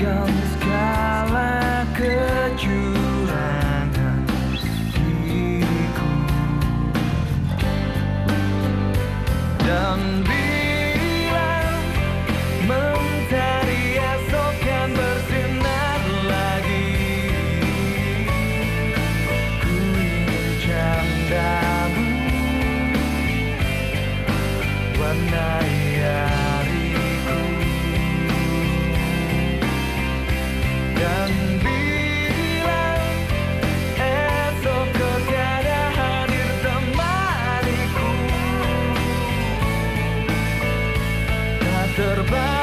kami segala kecurangan diriku. Dan terbang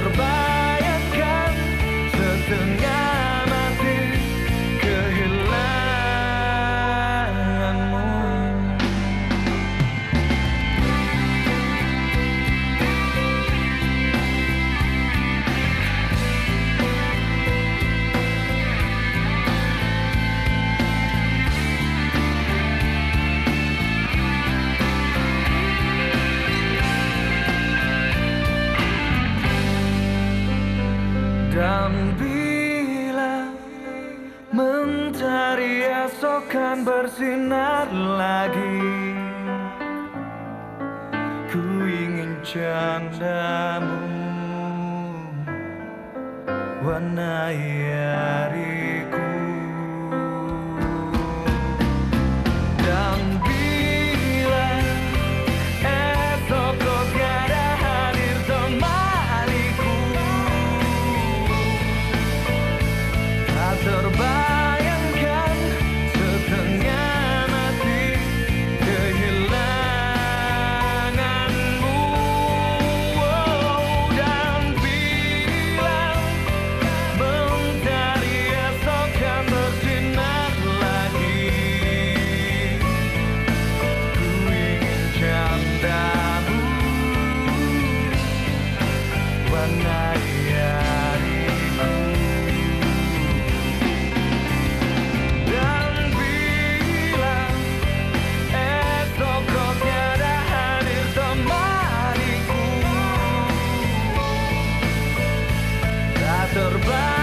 korban Bukan kan bersinar lagi. Ku ingin candamu Warnai hari terbang